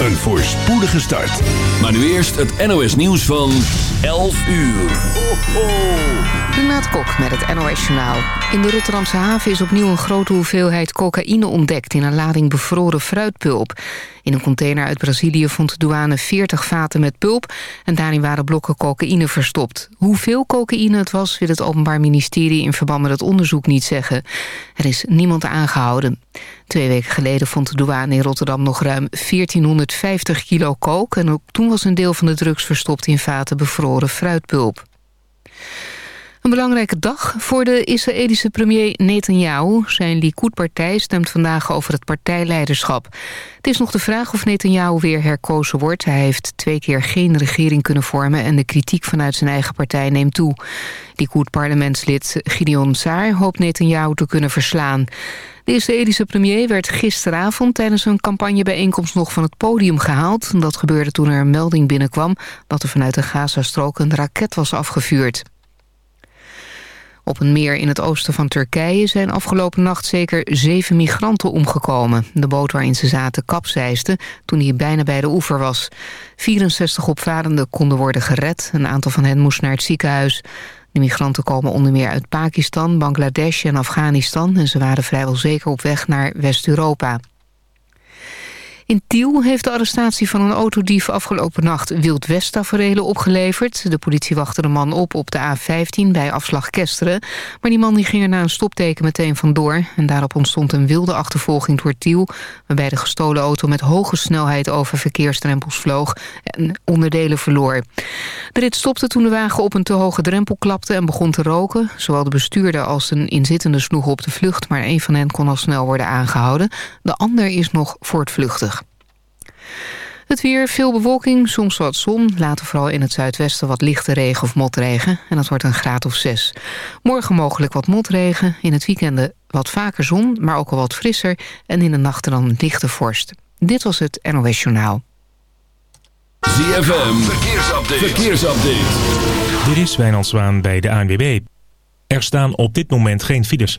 een voorspoedige start. Maar nu eerst het NOS nieuws van 11 uur. Ho, ho. Renate Kok met het NOS Journaal. In de Rotterdamse haven is opnieuw een grote hoeveelheid cocaïne ontdekt... in een lading bevroren fruitpulp. In een container uit Brazilië vond de douane 40 vaten met pulp... en daarin waren blokken cocaïne verstopt. Hoeveel cocaïne het was, wil het Openbaar Ministerie... in verband met het onderzoek niet zeggen. Er is niemand aangehouden. Twee weken geleden vond de douane in Rotterdam nog ruim 1450 kilo coke... en ook toen was een deel van de drugs verstopt in vaten bevroren fruitpulp. Een belangrijke dag voor de Israëlische premier Netanyahu. Zijn Likud-partij stemt vandaag over het partijleiderschap. Het is nog de vraag of Netanyahu weer herkozen wordt. Hij heeft twee keer geen regering kunnen vormen... en de kritiek vanuit zijn eigen partij neemt toe. Likud-parlementslid Gideon Saar hoopt Netanyahu te kunnen verslaan. De Israëlische premier werd gisteravond tijdens een campagnebijeenkomst nog van het podium gehaald. Dat gebeurde toen er een melding binnenkwam dat er vanuit de Gazastrook een raket was afgevuurd. Op een meer in het oosten van Turkije zijn afgelopen nacht zeker zeven migranten omgekomen. De boot waarin ze zaten kapseisde toen hij bijna bij de oever was. 64 opvarenden konden worden gered. Een aantal van hen moest naar het ziekenhuis. De migranten komen onder meer uit Pakistan, Bangladesh en Afghanistan... en ze waren vrijwel zeker op weg naar West-Europa. In Tiel heeft de arrestatie van een autodief afgelopen nacht Wild West taferelen opgeleverd. De politie wachtte de man op op de A15 bij afslag Kesteren. Maar die man die ging er na een stopteken meteen vandoor. En daarop ontstond een wilde achtervolging door Tiel... waarbij de gestolen auto met hoge snelheid over verkeersdrempels vloog... en onderdelen verloor. De rit stopte toen de wagen op een te hoge drempel klapte en begon te roken. Zowel de bestuurder als een inzittende sloegen op de vlucht... maar een van hen kon al snel worden aangehouden. De ander is nog voortvluchtig. Het weer, veel bewolking, soms wat zon. Later vooral in het zuidwesten wat lichte regen of motregen. En dat wordt een graad of zes. Morgen mogelijk wat motregen. In het weekende wat vaker zon, maar ook al wat frisser. En in de nachten dan lichte vorst. Dit was het NOS Journaal. ZFM, verkeersupdate. verkeersupdate. Dit is Wijnand Zwaan bij de ANWB. Er staan op dit moment geen files.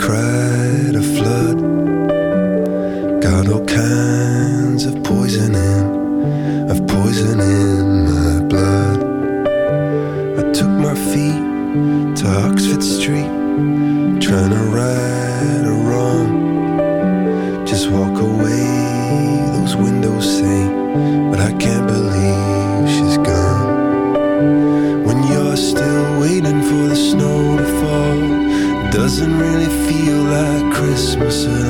Tears like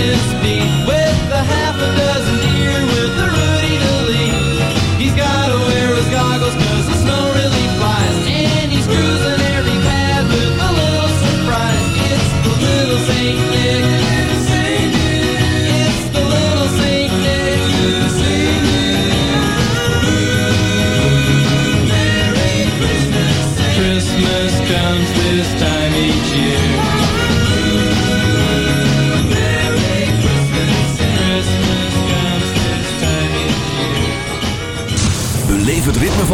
At a with a half a dozen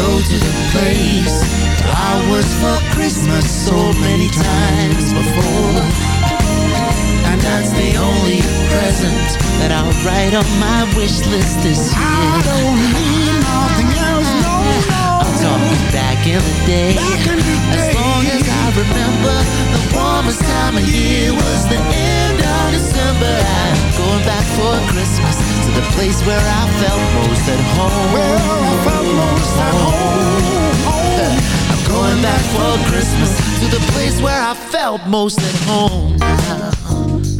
go to the place I was for Christmas so many times before. And that's the only present that I'll write on my wish list this year. I don't need nothing else, no, no. I'm talking back in the day. Back in the As long as I remember, the warmest time of year was the place where I felt most at home. Well, I felt most at home. I'm going back for Christmas to the place where I felt most at home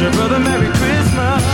Your brother Merry Christmas.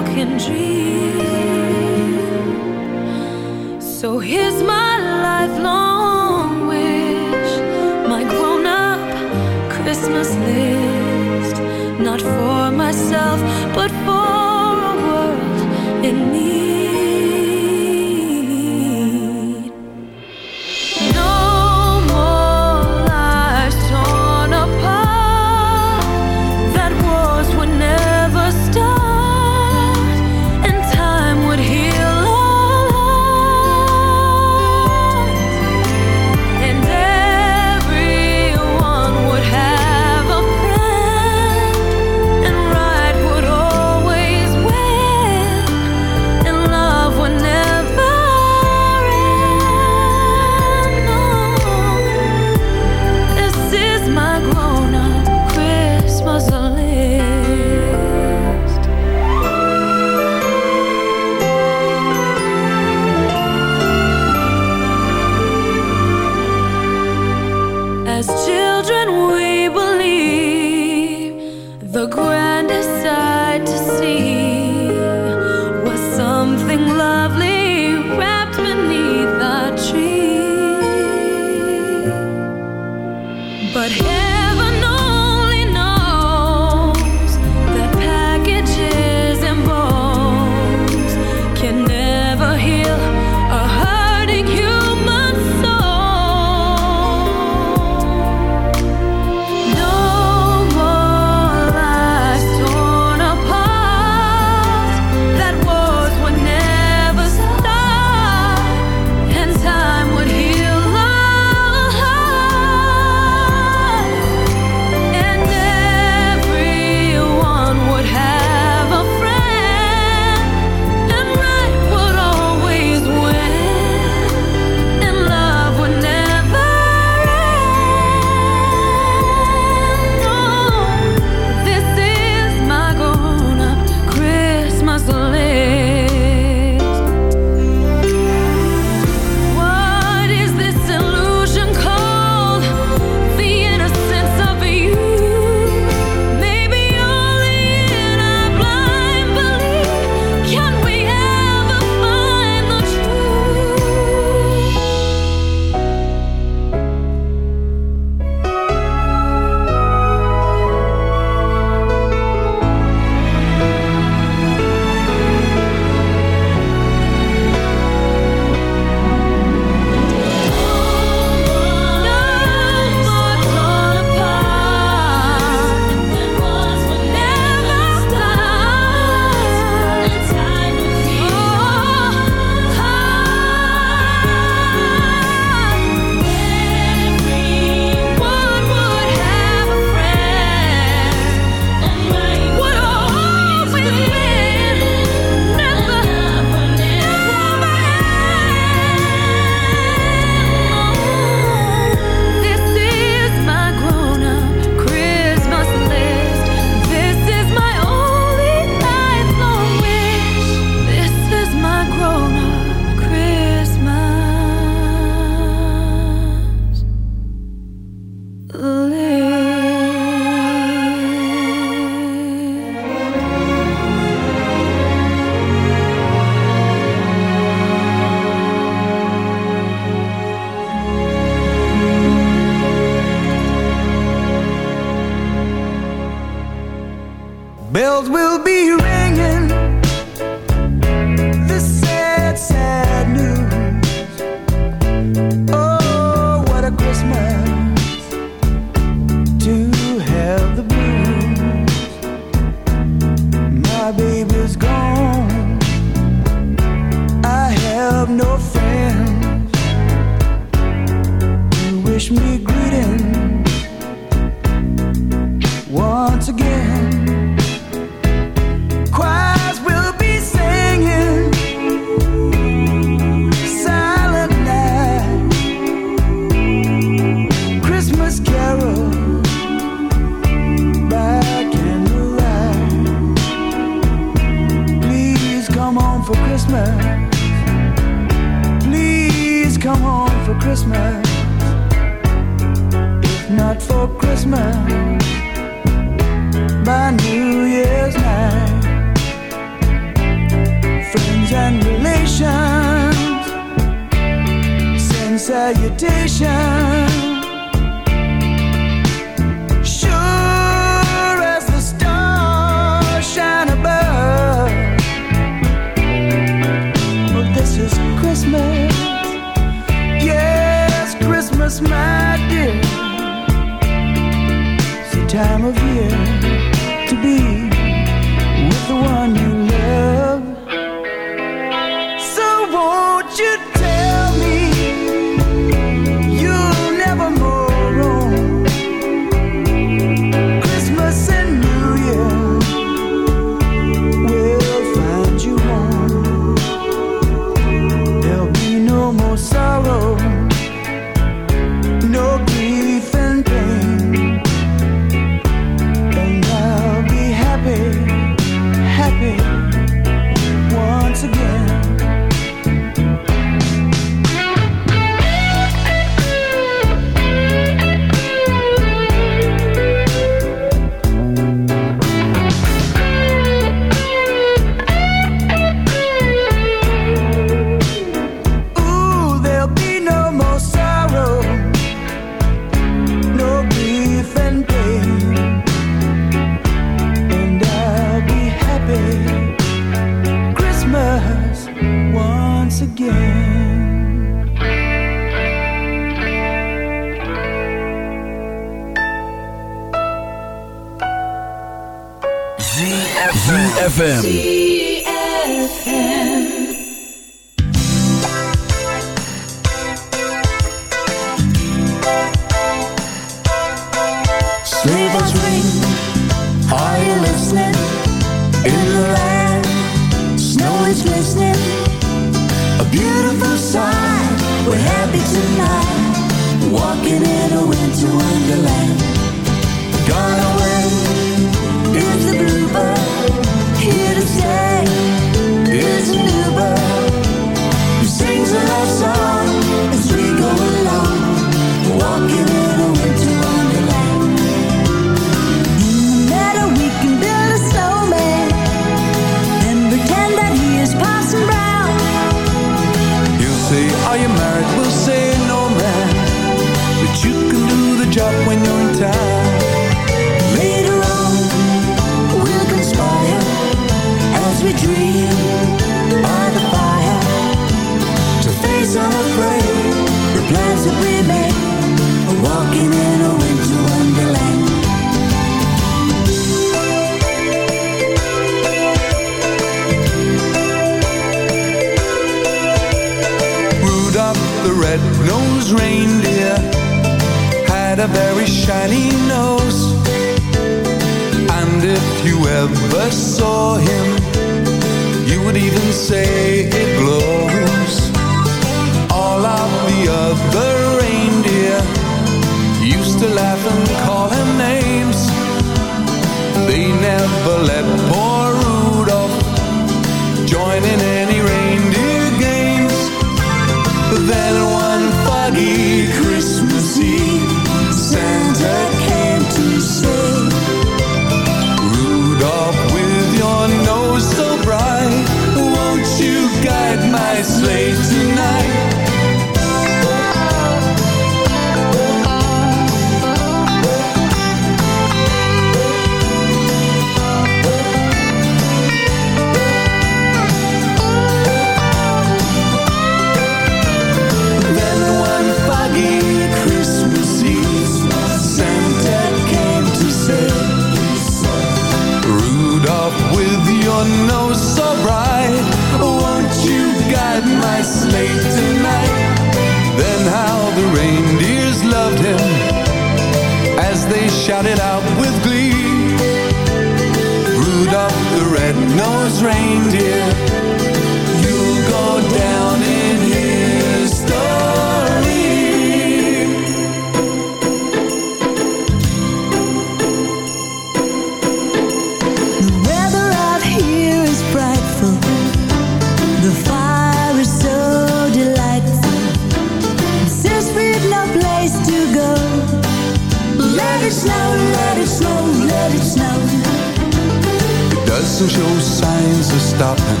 shows signs of stopping.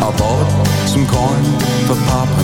I bought some corn for Papa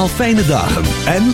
allemaal fijne dagen en...